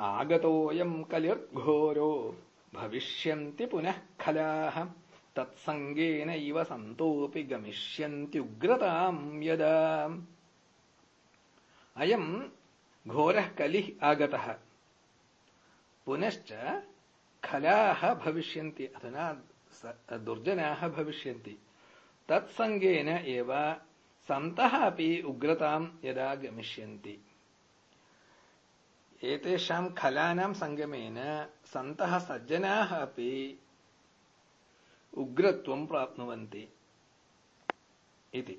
आगतोऽयम् कलिर्घोरो भविष्यन्ति पुनः खलाः। तत्सङ्गेनैव सन्तोऽपि गमिष्यन्त्युग्रताम् यदा। अयम् घोरः कलिः आगतः। पुनश्च खलाः भविष्यन्ति अधुना दुर्जनाः भविष्यन्ति। तत्सङ्गेन एव सन्तः अपि उग्रताम् यदा गमिष्यन्ति एतेषाम् खलानाम् सङ्गमेन सन्तः सज्जनाः अपि उग्रत्वम् प्राप्नुवन्ति इति